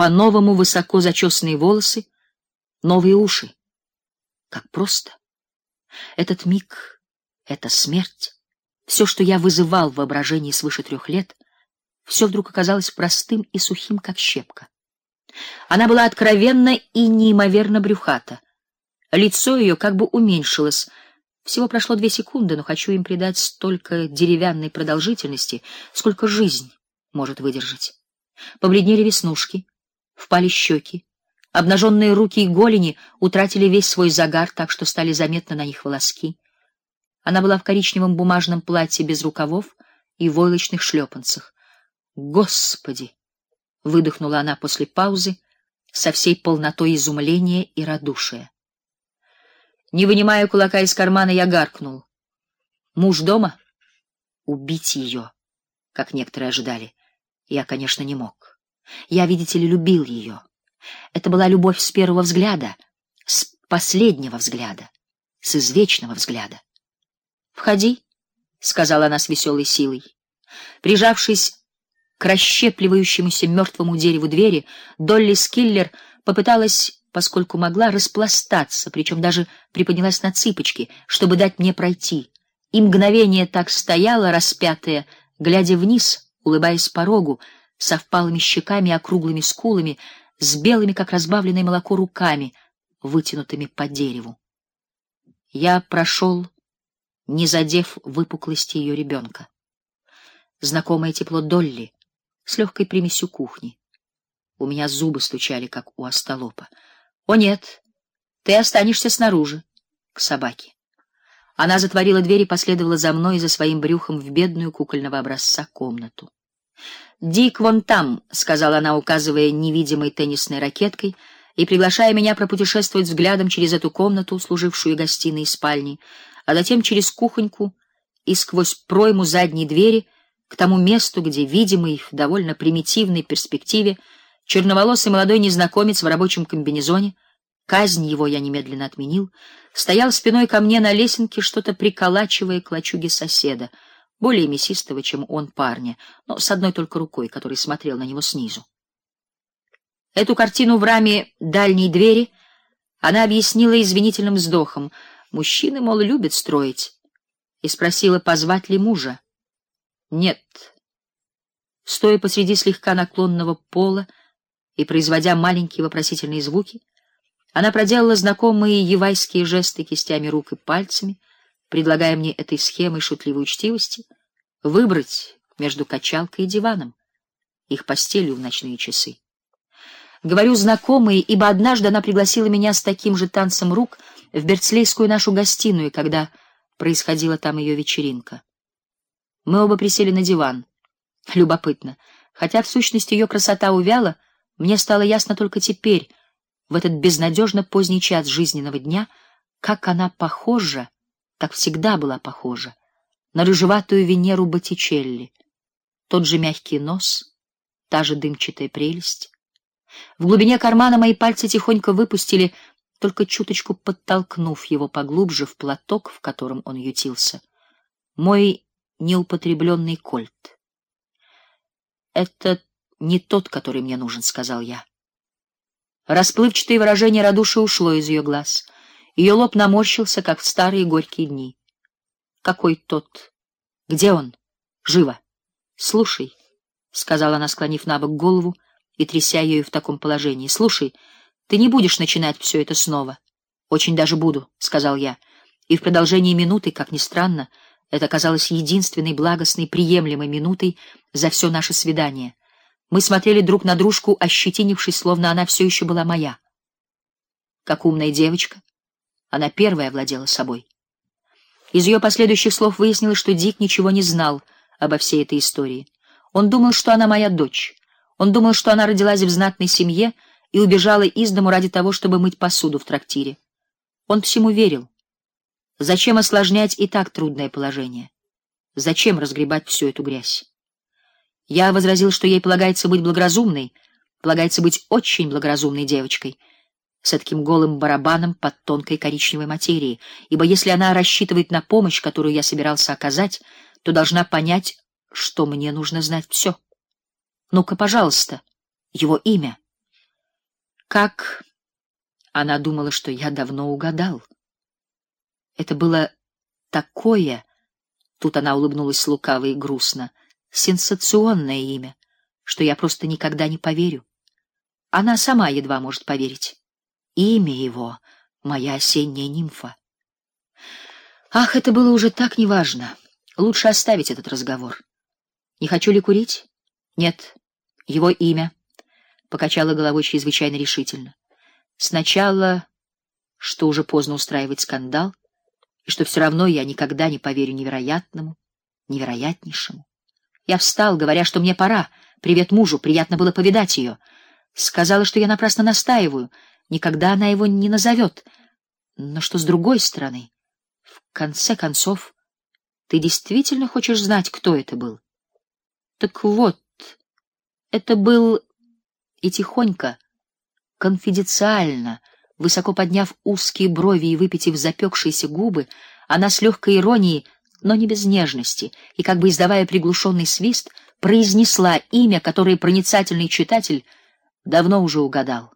по-новому высоко зачесанные волосы, новые уши. Как просто. Этот миг, эта смерть, все, что я вызывал в воображении свыше трех лет, все вдруг оказалось простым и сухим, как щепка. Она была откровенна и неимоверно брюхата. Лицо ее как бы уменьшилось. Всего прошло две секунды, но хочу им придать столько деревянной продолжительности, сколько жизнь может выдержать. Побледнели веснушки, впали щеки, обнаженные руки и голени утратили весь свой загар, так что стали заметны на них волоски. Она была в коричневом бумажном платье без рукавов и войлочных шлепанцах. Господи, выдохнула она после паузы со всей полнотой изумления и радушия. Не вынимая кулака из кармана, я гаркнул: "Муж дома? Убить ее, как некоторые ожидали. Я, конечно, не мог. Я, видите ли, любил ее. Это была любовь с первого взгляда, с последнего взгляда, с извечного взгляда. "Входи", сказала она с веселой силой. Прижавшись к расщепливающемуся мертвому дереву двери, Долли Скиллер попыталась, поскольку могла, распластаться, причем даже приподнялась на цыпочки, чтобы дать мне пройти. И мгновение так стояла, распятая, глядя вниз, улыбаясь порогу, со впалыми щеками и округлыми скулами, с белыми, как разбавленное молоко, руками, вытянутыми по дереву. Я прошел, не задев выпуклости ее ребенка. Знакомое тепло Долли, с легкой примесью кухни. У меня зубы стучали, как у остолопа. О нет, ты останешься снаружи, к собаке. Она затворила дверь и последовала за мной и за своим брюхом в бедную кукольного образца комнату. Дик вон там, сказала она, указывая невидимой теннисной ракеткой и приглашая меня пропутешествовать взглядом через эту комнату, служившую гостиной и спальней, а затем через кухоньку и сквозь пройму задней двери к тому месту, где видимый в довольно примитивной перспективе черноволосый молодой незнакомец в рабочем комбинезоне, казнь его я немедленно отменил, стоял спиной ко мне на лесенке, что-то приколачивая к лачуге соседа, более мясистого, чем он парня, но с одной только рукой, который смотрел на него снизу. Эту картину в раме дальней двери она объяснила извинительным вздохом: мужчины, мол, любят строить, и спросила, позвать ли мужа. Нет. Стоя посреди слегка наклонного пола и производя маленькие вопросительные звуки, она проделала знакомые евайские жесты кистями рук и пальцами, предлагая мне этой схемой шутливой учтивости выбрать между качалкой и диваном, их постелью в ночные часы. Говорю знакомые, ибо однажды она пригласила меня с таким же танцем рук в Берцлейскую нашу гостиную, когда происходила там ее вечеринка. Мы оба присели на диван. Любопытно, хотя в сущности ее красота увяла, мне стало ясно только теперь, в этот безнадежно поздний час жизненного дня, как она похожа, как всегда была похожа на рыжеватую Венеру Боттичелли. Тот же мягкий нос, та же дымчатая прелесть. В глубине кармана мои пальцы тихонько выпустили, только чуточку подтолкнув его поглубже в платок, в котором он ютился. Мой неупотребленный кольт. Это не тот, который мне нужен, сказал я. Расплывчатое выражение радушия ушло из ее глаз. Ее лоб наморщился, как в старые горькие дни. Какой тот? Где он? Живо. Слушай, сказала она, склонив набок голову и тряся ею в таком положении. Слушай, ты не будешь начинать все это снова. Очень даже буду, сказал я. И в продолжении минуты, как ни странно, это казалось единственной благостной приемлемой минутой за все наше свидание. Мы смотрели друг на дружку, ощетинившись, словно она все еще была моя. Как умная девочка, она первая владела собой. Из ее последующих слов выяснилось, что Дик ничего не знал обо всей этой истории. Он думал, что она моя дочь. Он думал, что она родилась в знатной семье и убежала из дому ради того, чтобы мыть посуду в трактире. Он всему верил. Зачем осложнять и так трудное положение? Зачем разгребать всю эту грязь? Я возразил, что ей полагается быть благоразумной, полагается быть очень благоразумной девочкой, с таким голым барабаном под тонкой коричневой материей, ибо если она рассчитывает на помощь, которую я собирался оказать, то должна понять, что мне нужно знать все. Ну-ка, пожалуйста, его имя. Как она думала, что я давно угадал. Это было такое, тут она улыбнулась лукаво и грустно, сенсационное имя, что я просто никогда не поверю. Она сама едва может поверить. Имя его — моя осенняя нимфа. Ах, это было уже так неважно. Лучше оставить этот разговор. Не хочу ли курить? Нет. Его имя. Покачала головой чрезвычайно решительно. Сначала, что уже поздно устраивать скандал, и что все равно я никогда не поверю невероятному, невероятнейшему. Я встал, говоря, что мне пора. Привет мужу, приятно было повидать ее. Сказала, что я напрасно настаиваю, никогда она его не назовет. Но что с другой стороны, в конце концов, ты действительно хочешь знать, кто это был? Так вот, это был и тихонько конфиденциально, высоко подняв узкие брови и выпитив запекшиеся губы, она с легкой иронией, но не без нежности, и как бы издавая приглушенный свист, произнесла имя, которое проницательный читатель давно уже угадал.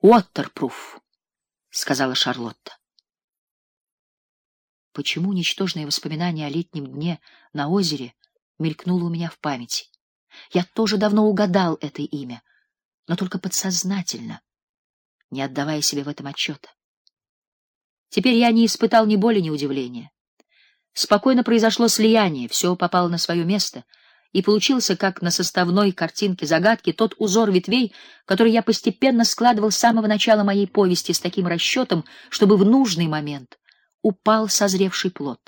Уоттерпруф, сказала Шарлотта. Почему ничтожное воспоминание о летнем дне на озере мелькнуло у меня в памяти? Я тоже давно угадал это имя но только подсознательно, не отдавая себе в этом отчета. Теперь я не испытал ни боли, ни удивления. Спокойно произошло слияние, все попало на свое место, и получился, как на составной картинке загадки, тот узор ветвей, который я постепенно складывал с самого начала моей повести с таким расчетом, чтобы в нужный момент упал созревший плод.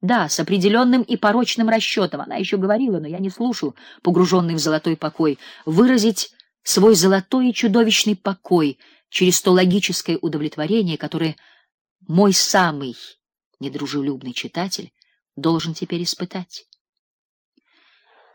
Да, с определенным и порочным расчетом, она еще говорила, но я не слушал, погруженный в золотой покой, выразить свой золотой и чудовищный покой через то логическое удовлетворение, которое мой самый недружелюбный читатель должен теперь испытать.